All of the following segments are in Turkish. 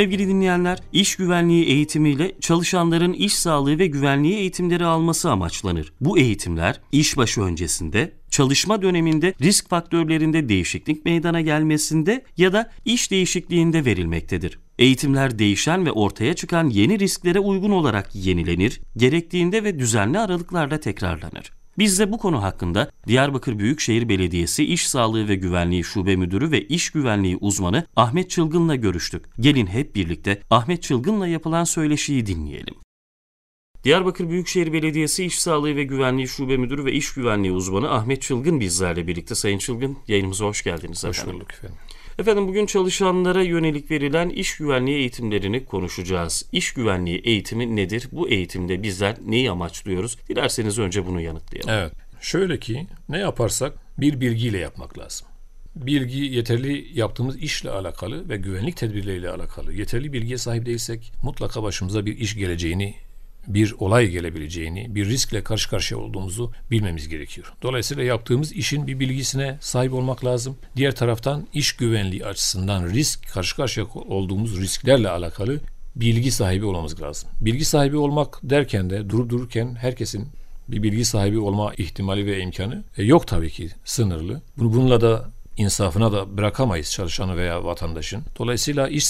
Sevgili dinleyenler, iş güvenliği eğitimiyle çalışanların iş sağlığı ve güvenliği eğitimleri alması amaçlanır. Bu eğitimler işbaşı öncesinde, çalışma döneminde risk faktörlerinde değişiklik meydana gelmesinde ya da iş değişikliğinde verilmektedir. Eğitimler değişen ve ortaya çıkan yeni risklere uygun olarak yenilenir, gerektiğinde ve düzenli aralıklarla tekrarlanır. Biz de bu konu hakkında Diyarbakır Büyükşehir Belediyesi İş Sağlığı ve Güvenliği Şube Müdürü ve İş Güvenliği uzmanı Ahmet Çılgın'la görüştük. Gelin hep birlikte Ahmet Çılgın'la yapılan söyleşiyi dinleyelim. Diyarbakır Büyükşehir Belediyesi İş Sağlığı ve Güvenliği Şube Müdürü ve İş Güvenliği uzmanı Ahmet Çılgın bizlerle birlikte. Sayın Çılgın yayınımıza hoş geldiniz efendim. Hoş bulduk efendim. Efendim bugün çalışanlara yönelik verilen iş güvenliği eğitimlerini konuşacağız. İş güvenliği eğitimi nedir? Bu eğitimde bizler neyi amaçlıyoruz? Dilerseniz önce bunu yanıtlayalım. Evet. Şöyle ki ne yaparsak bir bilgiyle yapmak lazım. Bilgi yeterli yaptığımız işle alakalı ve güvenlik tedbirleriyle alakalı. Yeterli bilgiye sahip değilsek mutlaka başımıza bir iş geleceğini bir olay gelebileceğini, bir riskle karşı karşıya olduğumuzu bilmemiz gerekiyor. Dolayısıyla yaptığımız işin bir bilgisine sahip olmak lazım. Diğer taraftan iş güvenliği açısından risk, karşı karşıya olduğumuz risklerle alakalı bilgi sahibi olmamız lazım. Bilgi sahibi olmak derken de durup dururken herkesin bir bilgi sahibi olma ihtimali ve imkanı e, yok tabii ki sınırlı. Bunu bununla da insafına da bırakamayız çalışanı veya vatandaşın. Dolayısıyla iş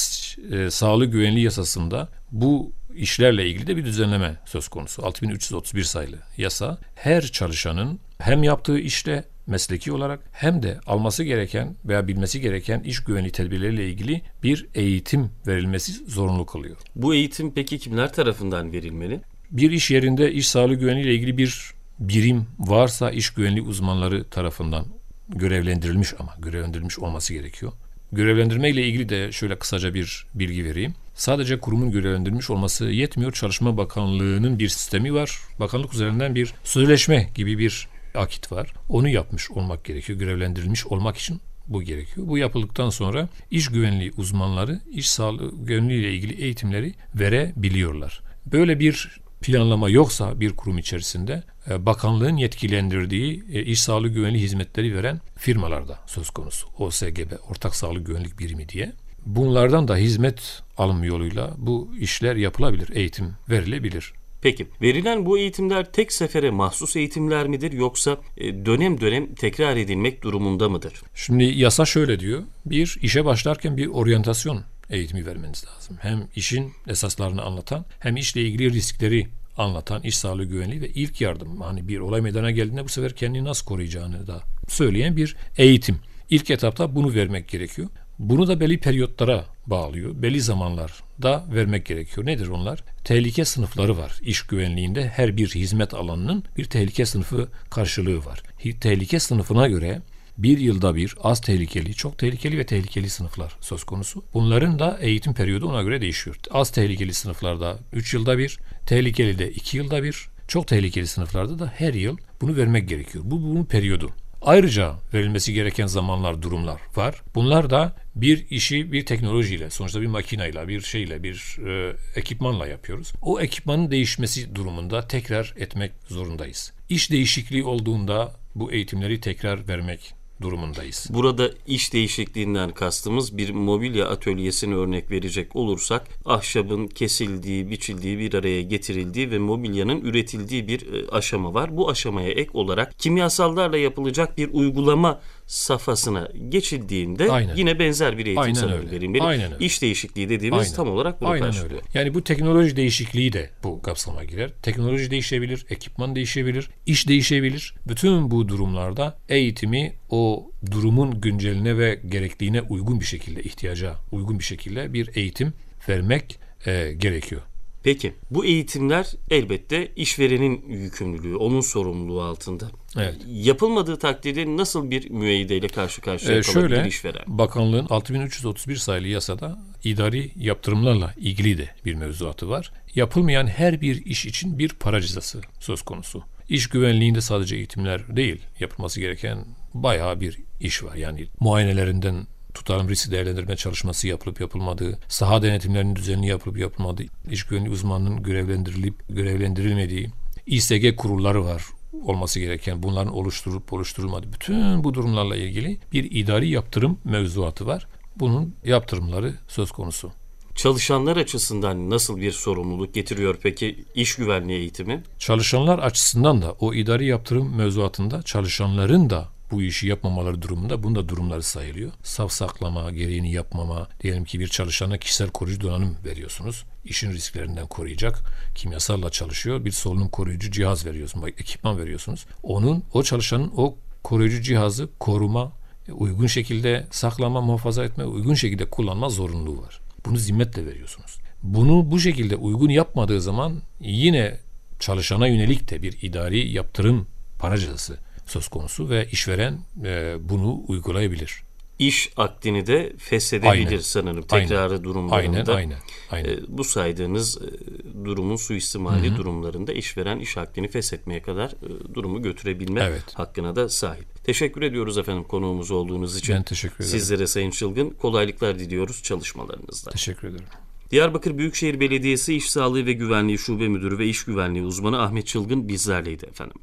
e, sağlığı güvenliği yasasında bu işlerle ilgili de bir düzenleme söz konusu. 6331 sayılı yasa her çalışanın hem yaptığı işle mesleki olarak hem de alması gereken veya bilmesi gereken iş güvenliği tedbirleriyle ilgili bir eğitim verilmesi zorunlu kılıyor. Bu eğitim peki kimler tarafından verilmeli? Bir iş yerinde iş sağlığı güvenliği ile ilgili bir birim varsa iş güvenliği uzmanları tarafından görevlendirilmiş ama görevlendirilmiş olması gerekiyor. Görevlendirme ile ilgili de şöyle kısaca bir bilgi vereyim. Sadece kurumun görevlendirilmiş olması yetmiyor. Çalışma Bakanlığı'nın bir sistemi var. Bakanlık üzerinden bir sözleşme gibi bir akit var. Onu yapmış olmak gerekiyor. Görevlendirilmiş olmak için bu gerekiyor. Bu yapıldıktan sonra iş güvenliği uzmanları iş sağlığı güvenliği ile ilgili eğitimleri verebiliyorlar. Böyle bir planlama yoksa bir kurum içerisinde e, bakanlığın yetkilendirdiği e, iş sağlığı güvenliği hizmetleri veren firmalarda söz konusu. OSGB, Ortak Sağlık Güvenlik Birimi diye. Bunlardan da hizmet alım yoluyla bu işler yapılabilir, eğitim verilebilir. Peki verilen bu eğitimler tek sefere mahsus eğitimler midir yoksa e, dönem dönem tekrar edilmek durumunda mıdır? Şimdi yasa şöyle diyor. Bir işe başlarken bir oryantasyon eğitimi vermeniz lazım. Hem işin esaslarını anlatan hem işle ilgili riskleri anlatan iş sağlığı güvenliği ve ilk yardım. Hani bir olay meydana geldiğinde bu sefer kendini nasıl koruyacağını da söyleyen bir eğitim. İlk etapta bunu vermek gerekiyor. Bunu da belli periyotlara bağlıyor. Belli zamanlarda vermek gerekiyor. Nedir onlar? Tehlike sınıfları var. İş güvenliğinde her bir hizmet alanının bir tehlike sınıfı karşılığı var. Tehlike sınıfına göre bir yılda bir az tehlikeli, çok tehlikeli ve tehlikeli sınıflar söz konusu. Bunların da eğitim periyodu ona göre değişiyor. Az tehlikeli sınıflarda 3 yılda bir, tehlikeli de 2 yılda bir, çok tehlikeli sınıflarda da her yıl bunu vermek gerekiyor. Bu bunun periyodu. Ayrıca verilmesi gereken zamanlar, durumlar var. Bunlar da bir işi bir teknolojiyle, sonuçta bir makineyle, bir şeyle, bir e, ekipmanla yapıyoruz. O ekipmanın değişmesi durumunda tekrar etmek zorundayız. İş değişikliği olduğunda bu eğitimleri tekrar vermek durumundayız. Burada iş değişikliğinden kastımız bir mobilya atölyesini örnek verecek olursak ahşabın kesildiği, biçildiği, bir araya getirildiği ve mobilyanın üretildiği bir e, aşama var. Bu aşamaya ek olarak kimyasallarla yapılacak bir uygulama safhasına geçildiğinde Aynen. yine benzer bir eğitim sanırım verilmeli. Aynen öyle. İş değişikliği dediğimiz Aynen. tam olarak bunu Aynen karşılıyor. Öyle. Yani bu teknoloji değişikliği de bu kapsama girer. Teknoloji değişebilir, ekipman değişebilir, iş değişebilir. Bütün bu durumlarda eğitimi o durumun günceline ve gerektiğine uygun bir şekilde, ihtiyaca uygun bir şekilde bir eğitim vermek e, gerekiyor. Peki bu eğitimler elbette işverenin yükümlülüğü, onun sorumluluğu altında. Evet. Yapılmadığı takdirde nasıl bir müeyyideyle karşı karşıya ee, kalabilir şöyle, işveren? Bakanlığın 6331 sayılı yasada idari yaptırımlarla ilgili de bir mevzuatı var. Yapılmayan her bir iş için bir para cezası söz konusu. İş güvenliğinde sadece eğitimler değil, yapılması gereken bayağı bir iş var. Yani muayenelerinden tutarım risk değerlendirme çalışması yapılıp yapılmadığı, saha denetimlerinin düzenli yapılıp yapılmadığı, iş güvenliği uzmanının görevlendirilip görevlendirilmediği, İSG kurulları var olması gereken bunların oluşturup oluşturulmadığı bütün bu durumlarla ilgili bir idari yaptırım mevzuatı var. Bunun yaptırımları söz konusu. Çalışanlar açısından nasıl bir sorumluluk getiriyor peki iş güvenliği eğitimi? Çalışanlar açısından da o idari yaptırım mevzuatında çalışanların da bu işi yapmamaları durumunda bunda durumları sayılıyor. Saf saklama, gereğini yapmama, diyelim ki bir çalışana kişisel koruyucu donanım veriyorsunuz. İşin risklerinden koruyacak kimyasalla çalışıyor. Bir solunum koruyucu cihaz veriyorsunuz, ekipman veriyorsunuz. Onun, o çalışanın o koruyucu cihazı koruma, uygun şekilde saklama, muhafaza etme, uygun şekilde kullanma zorunluluğu var. Bunu zimmetle veriyorsunuz. Bunu bu şekilde uygun yapmadığı zaman yine çalışana yönelik de bir idari yaptırım para cezası söz konusu ve işveren e, bunu uygulayabilir. İş akdini de feshedebilir aynen. sanırım tekrarı aynen. durumlarında. Aynen, aynen, aynen. E, bu saydığınız e, durumun suistimali Hı-hı. durumlarında işveren iş akdini feshetmeye kadar e, durumu götürebilme evet. hakkına da sahip. Teşekkür ediyoruz efendim konuğumuz olduğunuz için. Ben teşekkür ederim. Sizlere Sayın Çılgın kolaylıklar diliyoruz çalışmalarınızda. Teşekkür ederim. Diyarbakır Büyükşehir Belediyesi İş Sağlığı ve Güvenliği Şube Müdürü ve İş Güvenliği Uzmanı Ahmet Çılgın bizlerleydi efendim.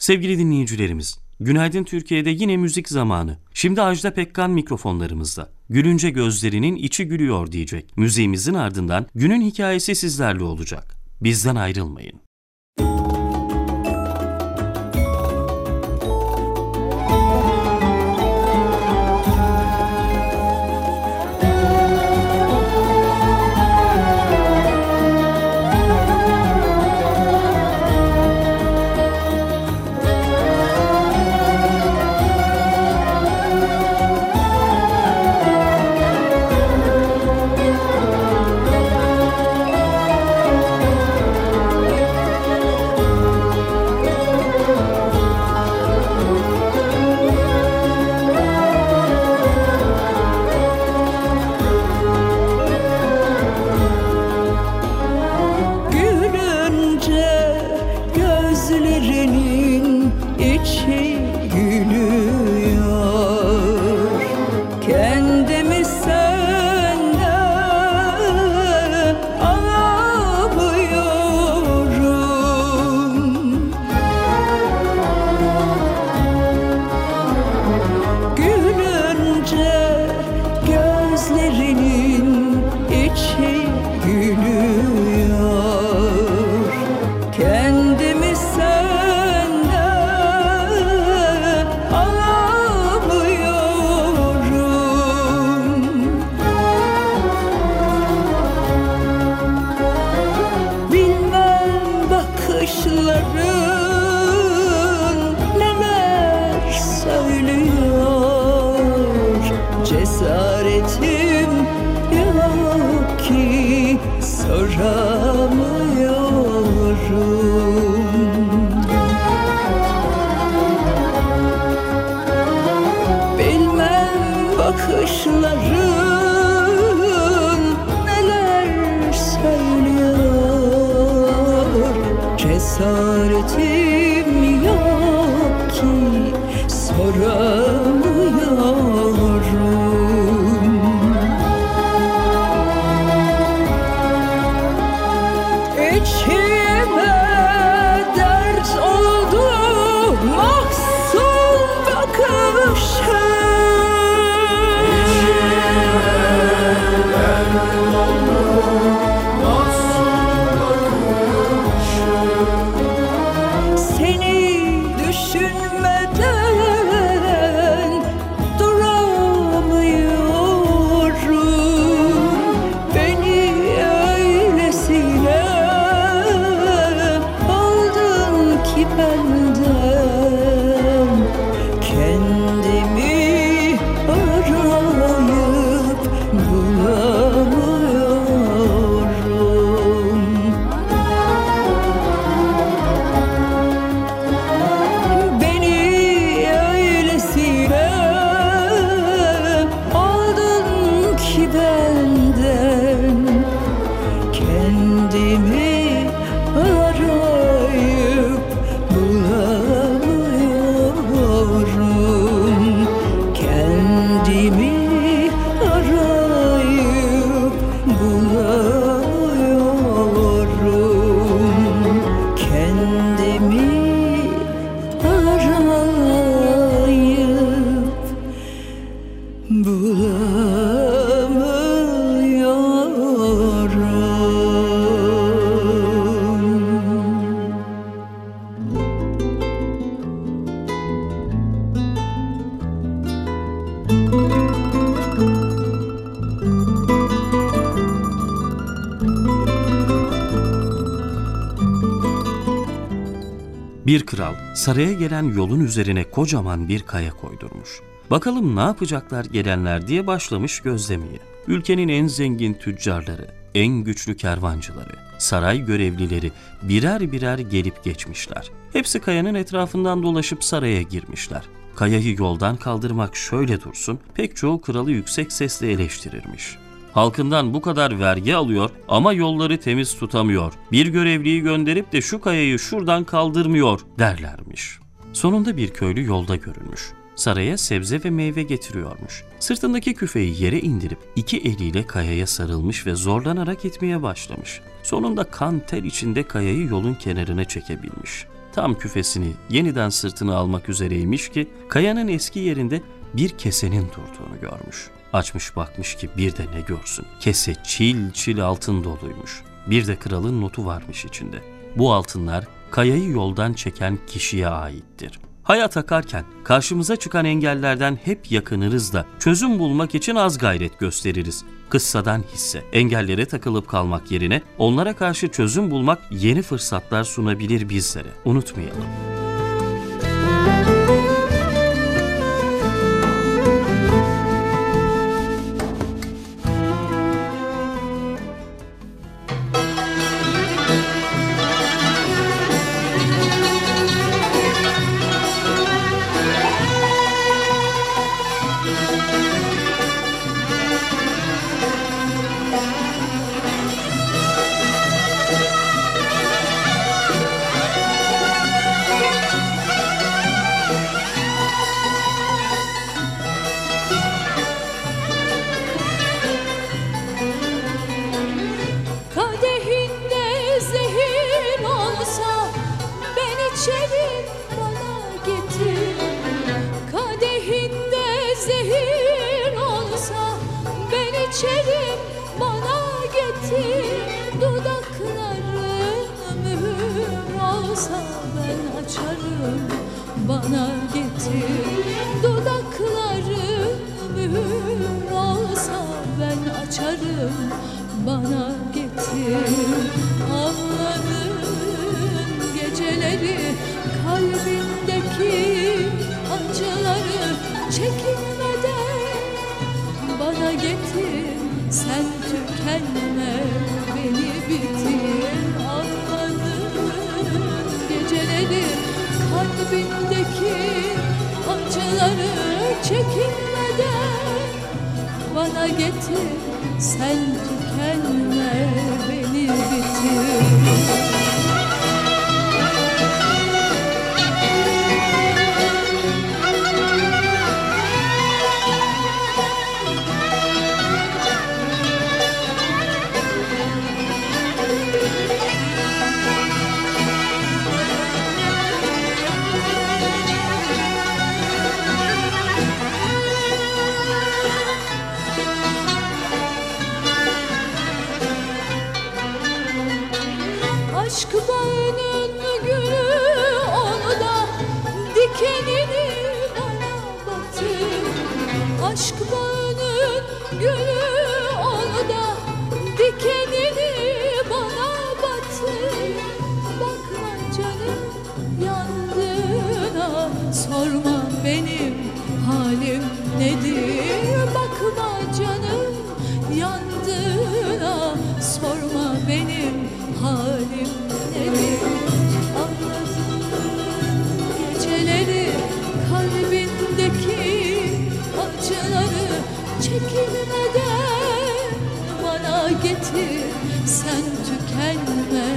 Sevgili dinleyicilerimiz, Günaydın Türkiye'de yine müzik zamanı. Şimdi Ajda Pekkan mikrofonlarımızda. Gülünce gözlerinin içi gülüyor diyecek. Müziğimizin ardından günün hikayesi sizlerle olacak. Bizden ayrılmayın. gözlerinin içi gülüyor. Cesaretim yok ki soramıyorum. Bilmem bakışların neler söylüyor. Cesaretim kral saraya gelen yolun üzerine kocaman bir kaya koydurmuş. Bakalım ne yapacaklar gelenler diye başlamış gözlemeye. Ülkenin en zengin tüccarları, en güçlü kervancıları, saray görevlileri birer birer gelip geçmişler. Hepsi kayanın etrafından dolaşıp saraya girmişler. Kayayı yoldan kaldırmak şöyle dursun, pek çoğu kralı yüksek sesle eleştirirmiş. Halkından bu kadar vergi alıyor ama yolları temiz tutamıyor. Bir görevliyi gönderip de şu kayayı şuradan kaldırmıyor derlermiş. Sonunda bir köylü yolda görülmüş. Saraya sebze ve meyve getiriyormuş. Sırtındaki küfeyi yere indirip iki eliyle kayaya sarılmış ve zorlanarak itmeye başlamış. Sonunda kan ter içinde kayayı yolun kenarına çekebilmiş. Tam küfesini yeniden sırtına almak üzereymiş ki kayanın eski yerinde bir kesenin durduğunu görmüş. Açmış bakmış ki bir de ne görsün. Kese çil çil altın doluymuş. Bir de kralın notu varmış içinde. Bu altınlar kayayı yoldan çeken kişiye aittir. Hayat akarken karşımıza çıkan engellerden hep yakınırız da çözüm bulmak için az gayret gösteririz. Kıssadan hisse, engellere takılıp kalmak yerine onlara karşı çözüm bulmak yeni fırsatlar sunabilir bizlere. Unutmayalım. Geceleri kalbindeki acıları çekinmeden bana getir sen tükenme beni bitir. Ağladığın geceleri kalbindeki acıları çekinmeden bana getir sen tükenme beni bitir çekinmeden bana getir sen tükenme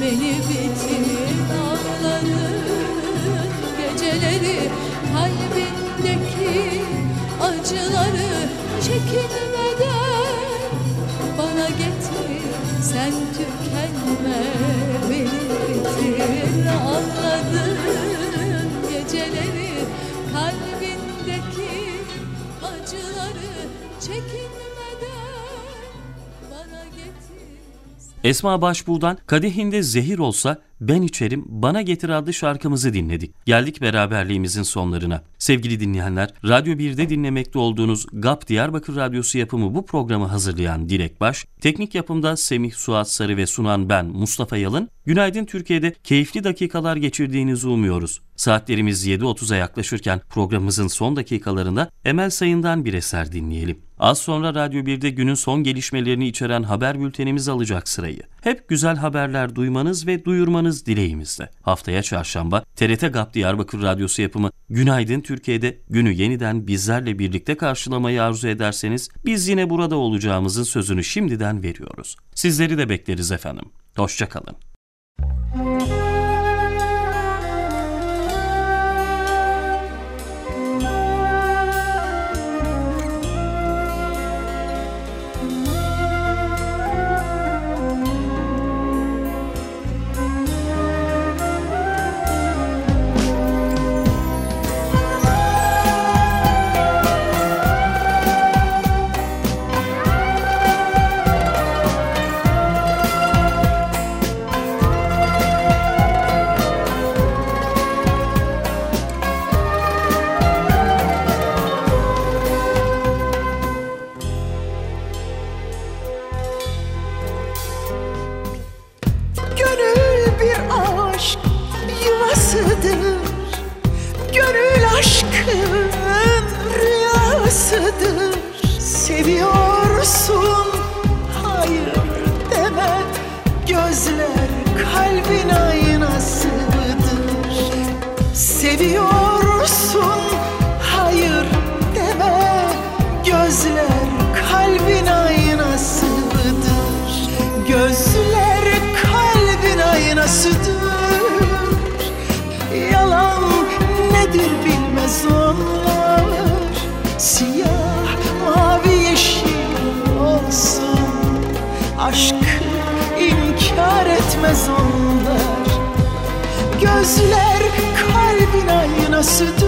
beni bitir. Ağladığın geceleri kalbindeki acıları çekinmeden bana getir sen tükenme beni bitir. Ağladığın geceleri kalbindeki Esma Başbuğ'dan Kadehinde Zehir Olsa Ben İçerim Bana Getir adlı şarkımızı dinledik. Geldik beraberliğimizin sonlarına. Sevgili dinleyenler, Radyo 1'de dinlemekte olduğunuz GAP Diyarbakır Radyosu yapımı bu programı hazırlayan Dilek Baş, teknik yapımda Semih Suat Sarı ve sunan ben Mustafa Yalın, Günaydın Türkiye'de keyifli dakikalar geçirdiğinizi umuyoruz. Saatlerimiz 7.30'a yaklaşırken programımızın son dakikalarında Emel Sayın'dan bir eser dinleyelim. Az sonra Radyo 1'de günün son gelişmelerini içeren haber bültenimiz alacak sırayı. Hep güzel haberler duymanız ve duyurmanız dileğimizle. Haftaya çarşamba TRT GAP Diyarbakır Radyosu yapımı Günaydın Türkiye'de günü yeniden bizlerle birlikte karşılamayı arzu ederseniz biz yine burada olacağımızın sözünü şimdiden veriyoruz. Sizleri de bekleriz efendim. Hoşçakalın. Gönül bilmez onlar Siyah mavi yeşil olsun. Aşkı inkar etmez onlar. Gözler kalbin aynasıdır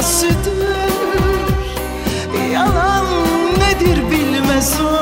bilmesidir Yalan nedir bilmez o.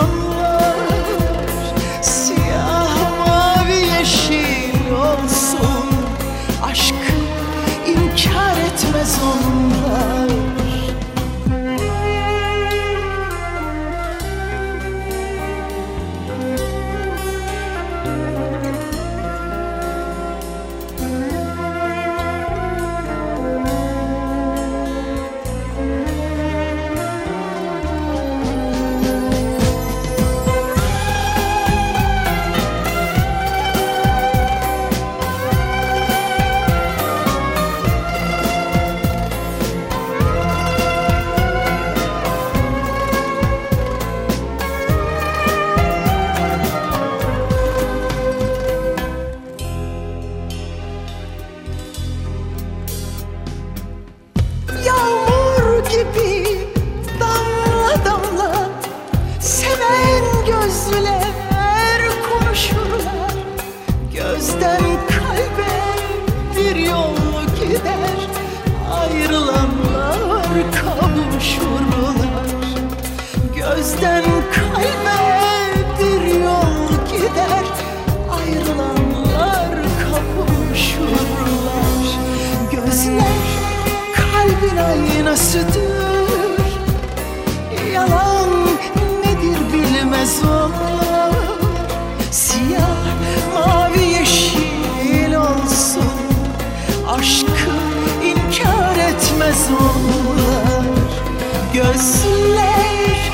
ölsünler.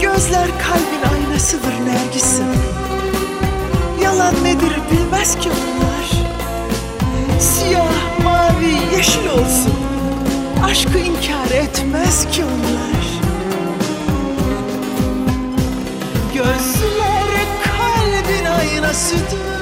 Gözler kalbin aynasıdır Nergis'im. Yalan nedir bilmez ki onlar Siyah, mavi, yeşil olsun. Aşkı inkar etmez ki onlar. Gözler kalbin aynasıdır.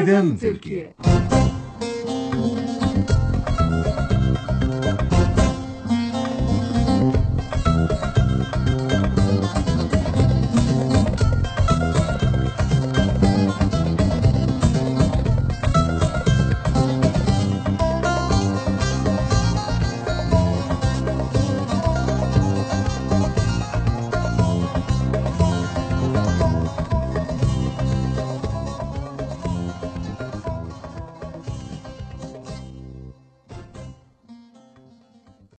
Aydın Türkiye. Türkiye.